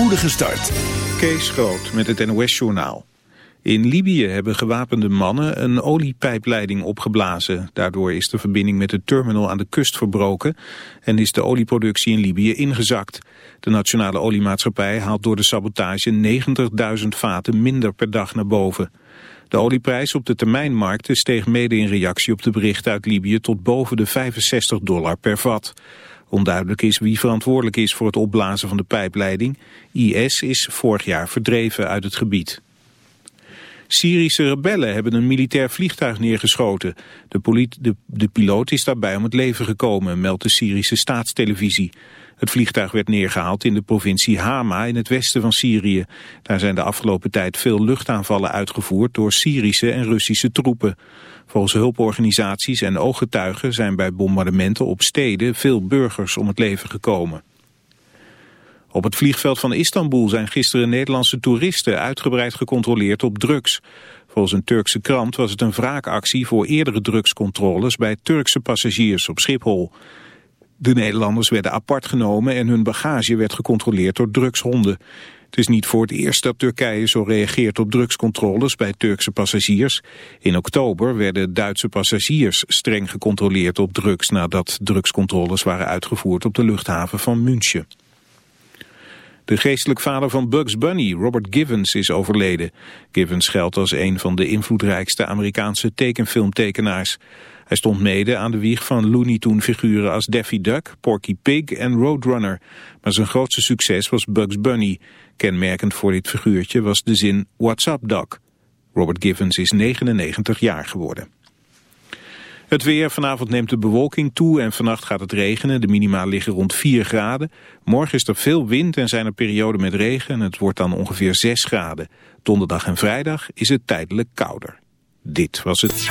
Poedige start. Kees Groot met het NOS-journaal. In Libië hebben gewapende mannen een oliepijpleiding opgeblazen. Daardoor is de verbinding met de terminal aan de kust verbroken... en is de olieproductie in Libië ingezakt. De nationale oliemaatschappij haalt door de sabotage 90.000 vaten minder per dag naar boven. De olieprijs op de termijnmarkten steeg mede in reactie op de berichten uit Libië... tot boven de 65 dollar per vat. Onduidelijk is wie verantwoordelijk is voor het opblazen van de pijpleiding. IS is vorig jaar verdreven uit het gebied. Syrische rebellen hebben een militair vliegtuig neergeschoten. De, de, de piloot is daarbij om het leven gekomen, meldt de Syrische staatstelevisie. Het vliegtuig werd neergehaald in de provincie Hama in het westen van Syrië. Daar zijn de afgelopen tijd veel luchtaanvallen uitgevoerd door Syrische en Russische troepen. Volgens hulporganisaties en ooggetuigen zijn bij bombardementen op steden veel burgers om het leven gekomen. Op het vliegveld van Istanbul zijn gisteren Nederlandse toeristen uitgebreid gecontroleerd op drugs. Volgens een Turkse krant was het een wraakactie voor eerdere drugscontroles bij Turkse passagiers op Schiphol. De Nederlanders werden apart genomen en hun bagage werd gecontroleerd door drugshonden. Het is niet voor het eerst dat Turkije zo reageert op drugscontroles bij Turkse passagiers. In oktober werden Duitse passagiers streng gecontroleerd op drugs nadat drugscontroles waren uitgevoerd op de luchthaven van München. De geestelijk vader van Bugs Bunny, Robert Givens, is overleden. Givens geldt als een van de invloedrijkste Amerikaanse tekenfilmtekenaars. Hij stond mede aan de wieg van Looney Tunes figuren als Daffy Duck, Porky Pig en Roadrunner. Maar zijn grootste succes was Bugs Bunny. Kenmerkend voor dit figuurtje was de zin What's up Doc? Robert Givens is 99 jaar geworden. Het weer, vanavond neemt de bewolking toe en vannacht gaat het regenen. De minima liggen rond 4 graden. Morgen is er veel wind en zijn er perioden met regen en het wordt dan ongeveer 6 graden. Donderdag en vrijdag is het tijdelijk kouder. Dit was het.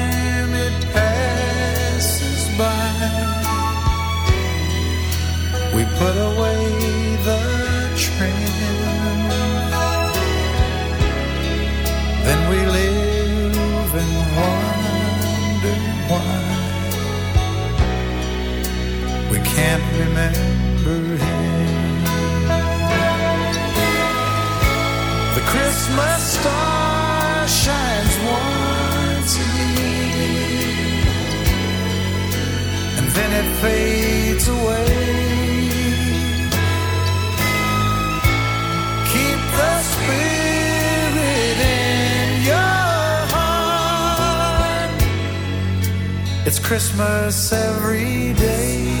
remember him. The Christmas star shines once a year, and then it fades away. Keep the spirit in your heart. It's Christmas every day.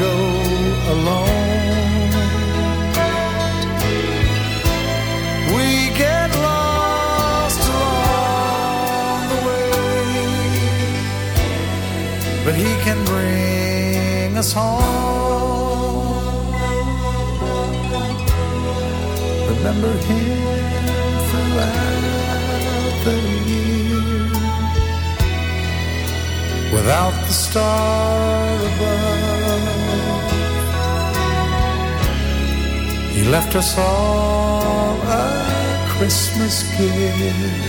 Go alone. We get lost along the way, but He can bring us home. Remember Him throughout the year, without the star above. Left us all a Christmas gift.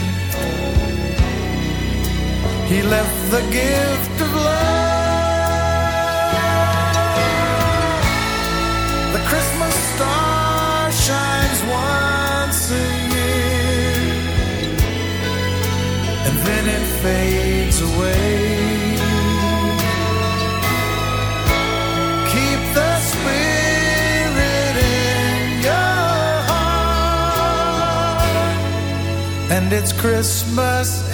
He left the gift of love. The Christmas star shines once a year, and then it fades away. And it's Christmas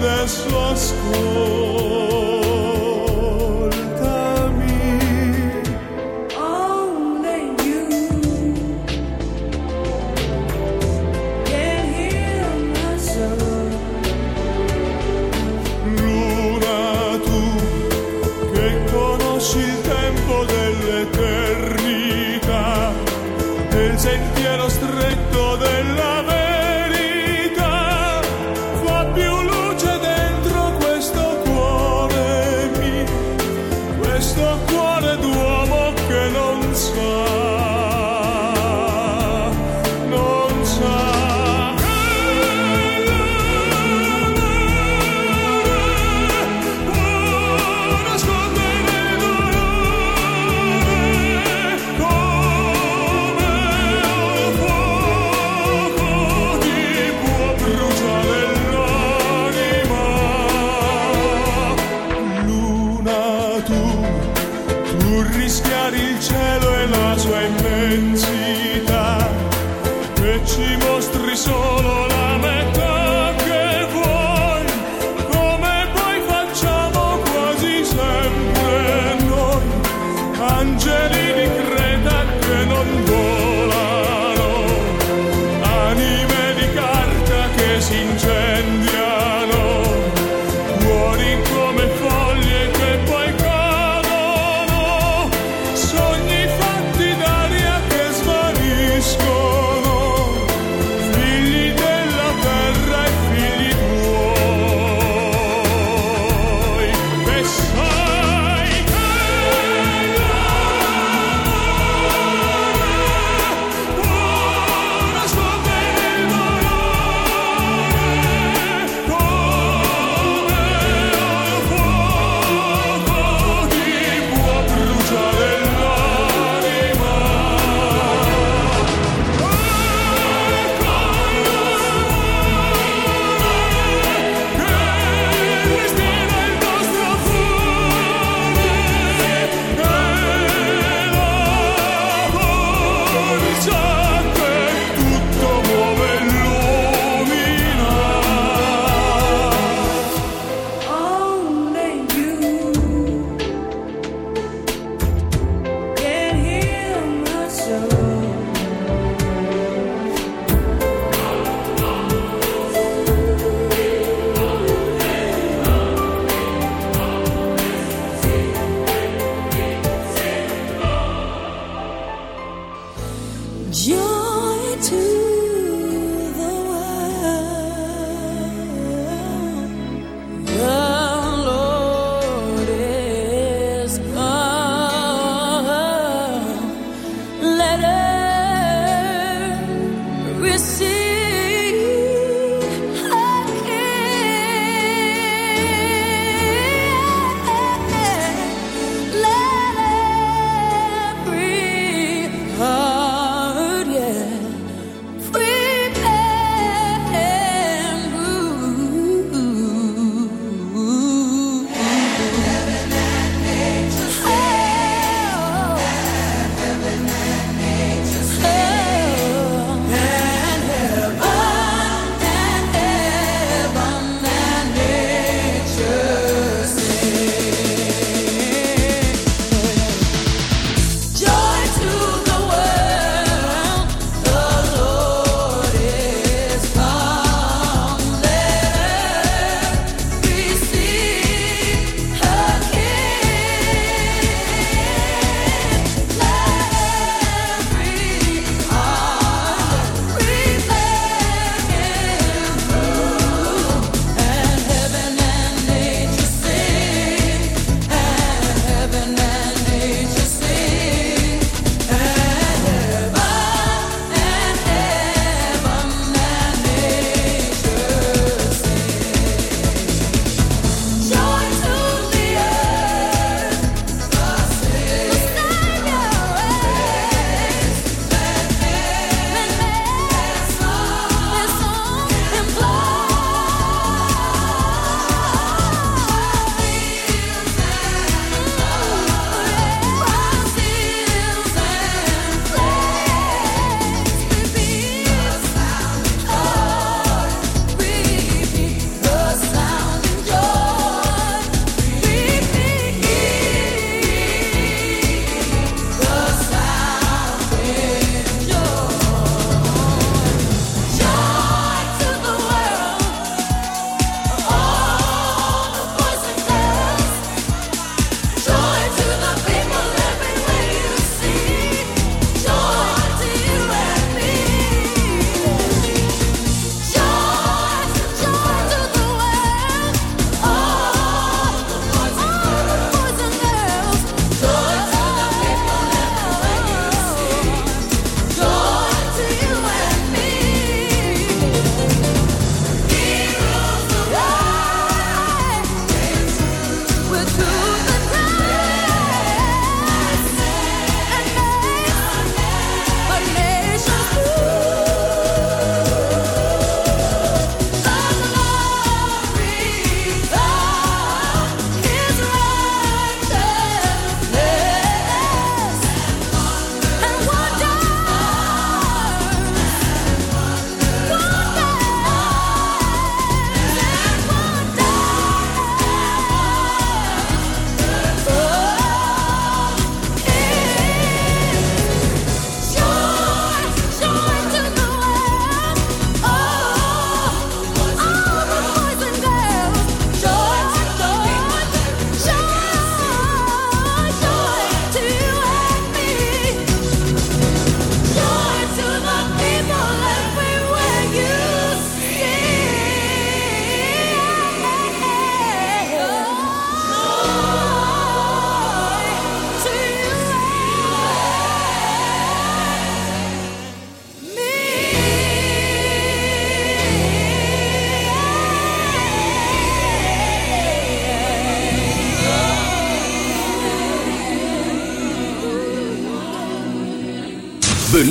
de suas coisas.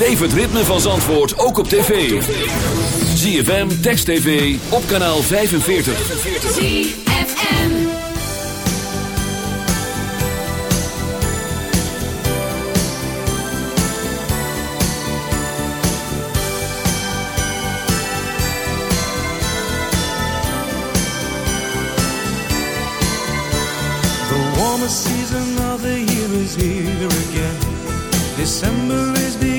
Beleef het ritme van Zandvoort ook op tv. ZFM, Text TV, op kanaal 45. ZFM The warmest season of the year is here again. December is beginning.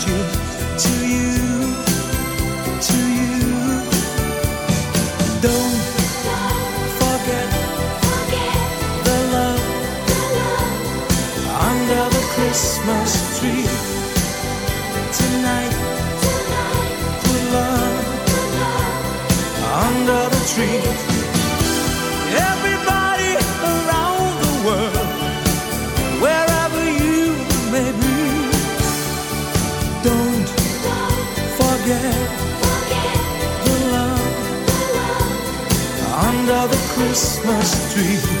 the Christmas tree.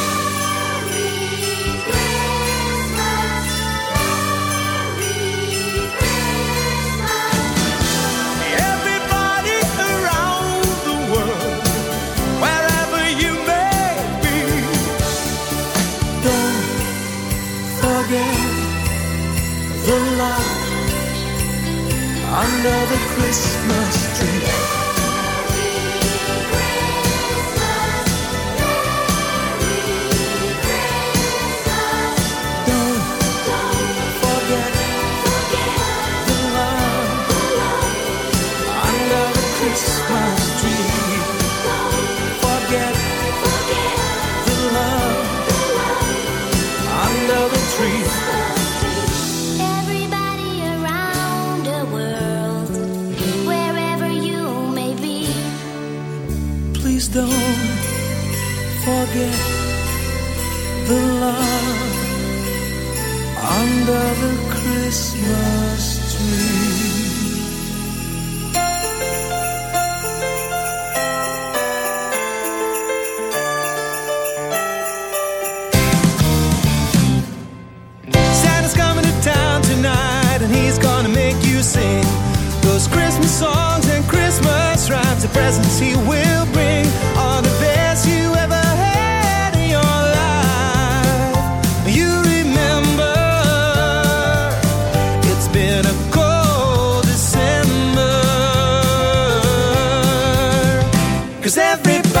another Christmas. forget the love under the Christmas. Everybody.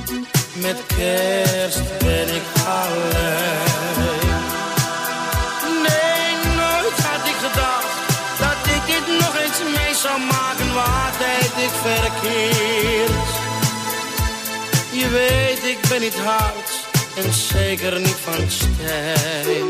Met kerst ben ik alleen. Nee, nooit had ik gedacht dat ik dit nog eens mee zou maken. Waar tijd ik verkeerd? Je weet, ik ben niet hard en zeker niet van steen.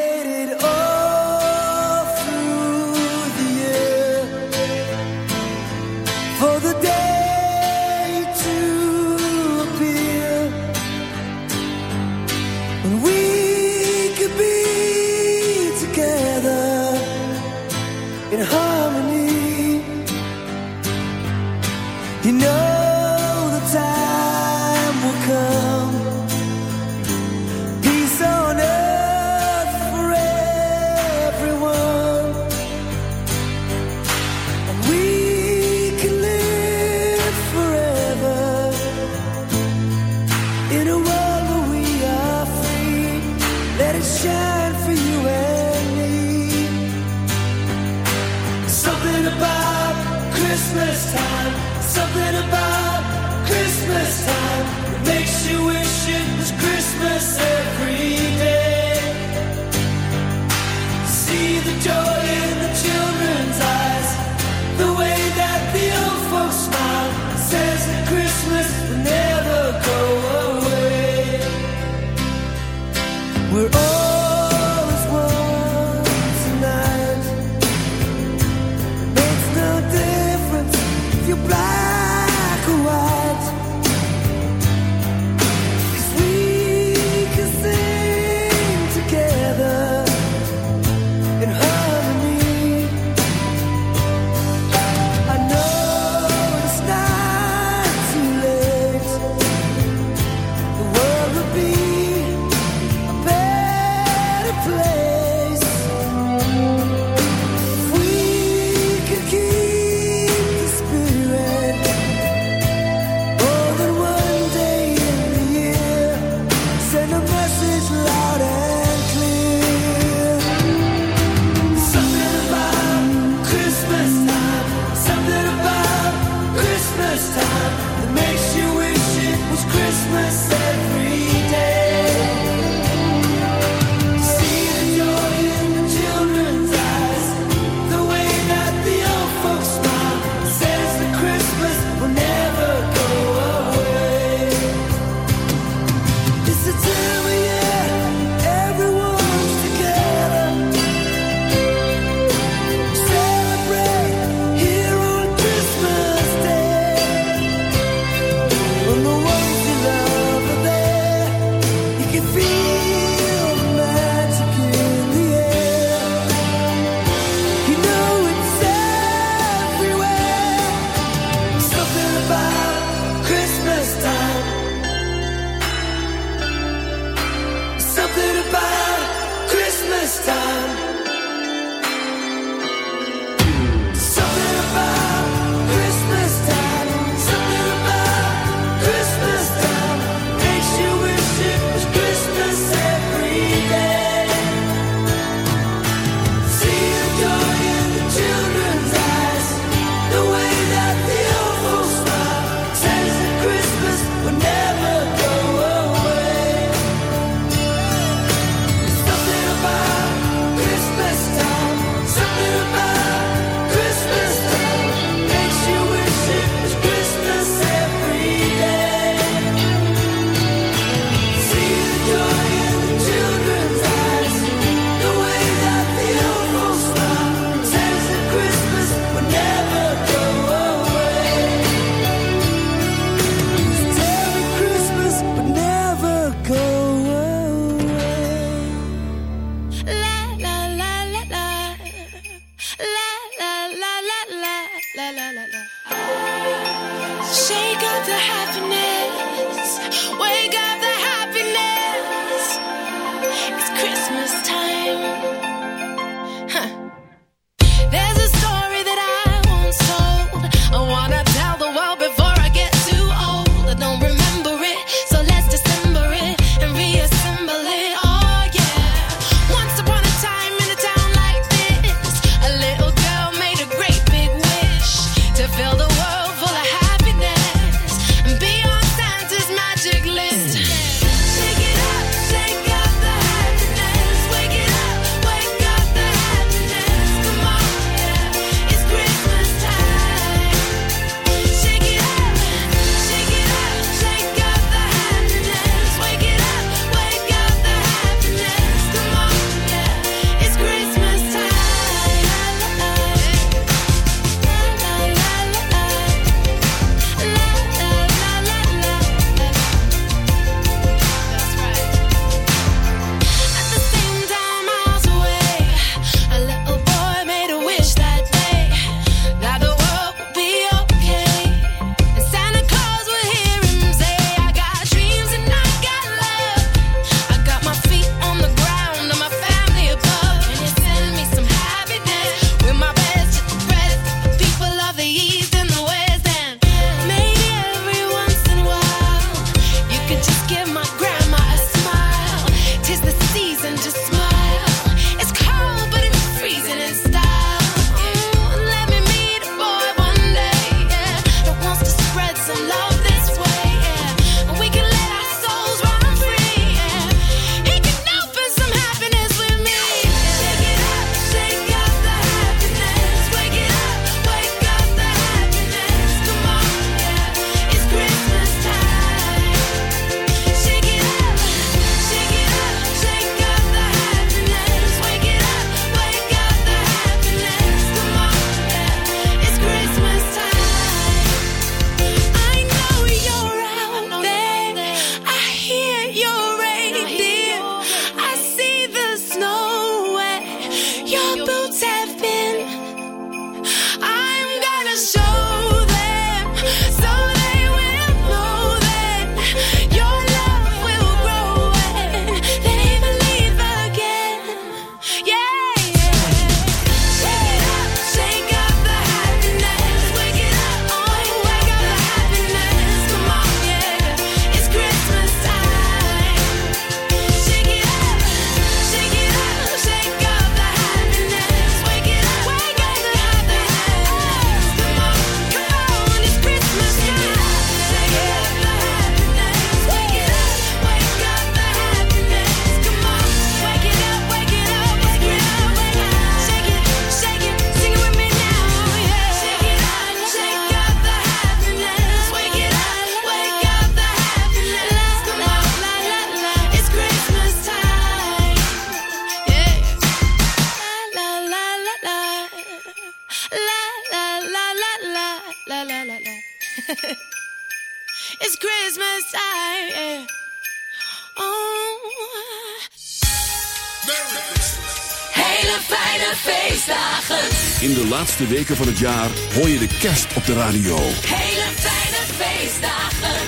Laatste weken van het jaar hoor je de kerst op de radio. Hele fijne feestdagen.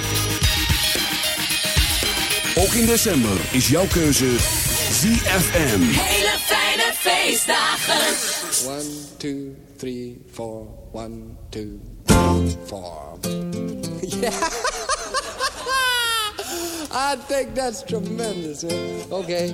Ook in december is jouw keuze ZFM. Hele fijne feestdagen. One, two, three, four. One, two, four. Yeah. I think that's tremendous. man. Okay.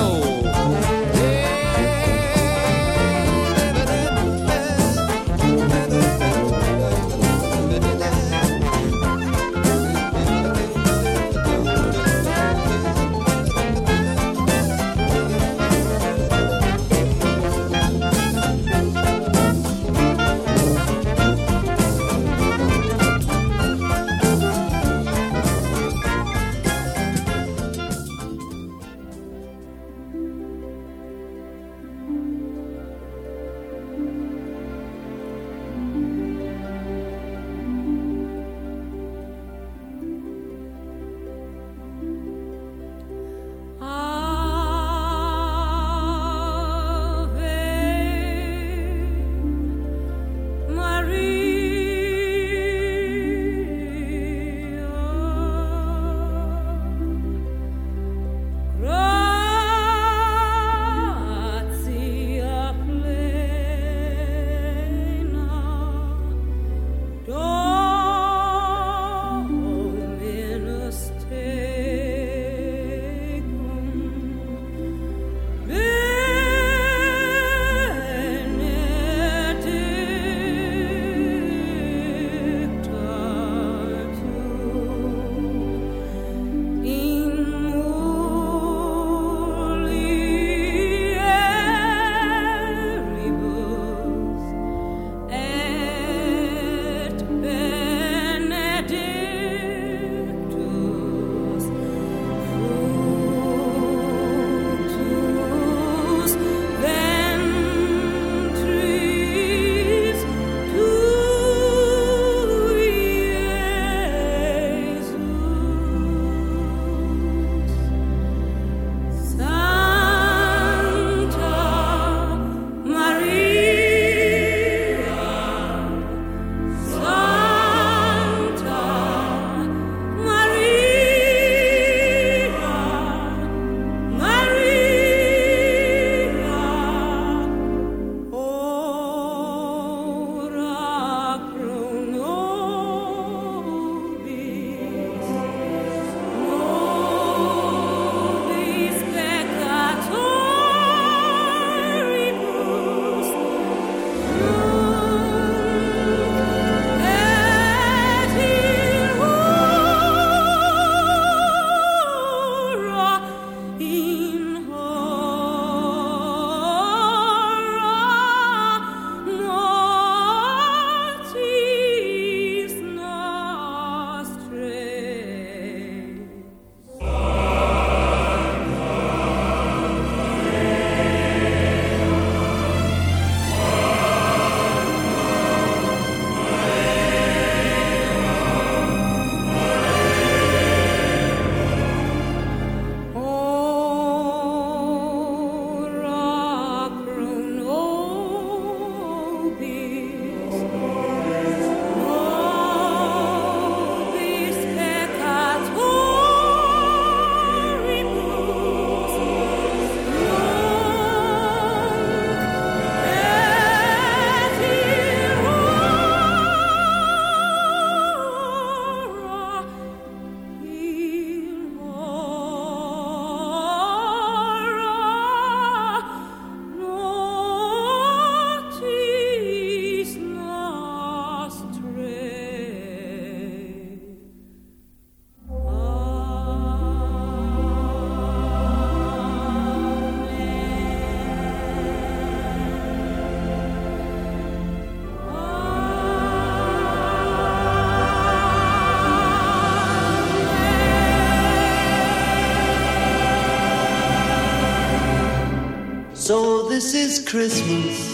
Christmas.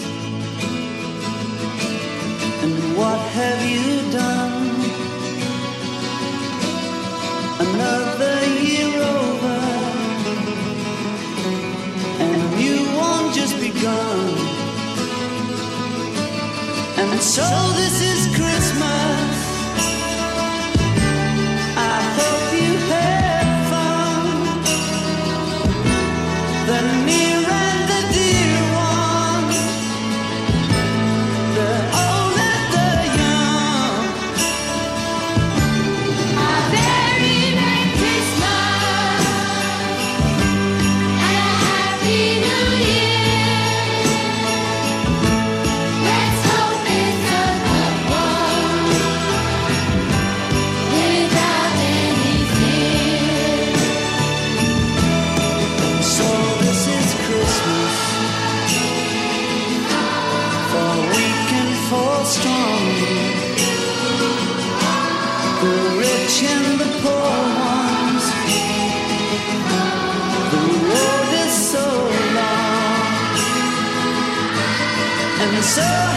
so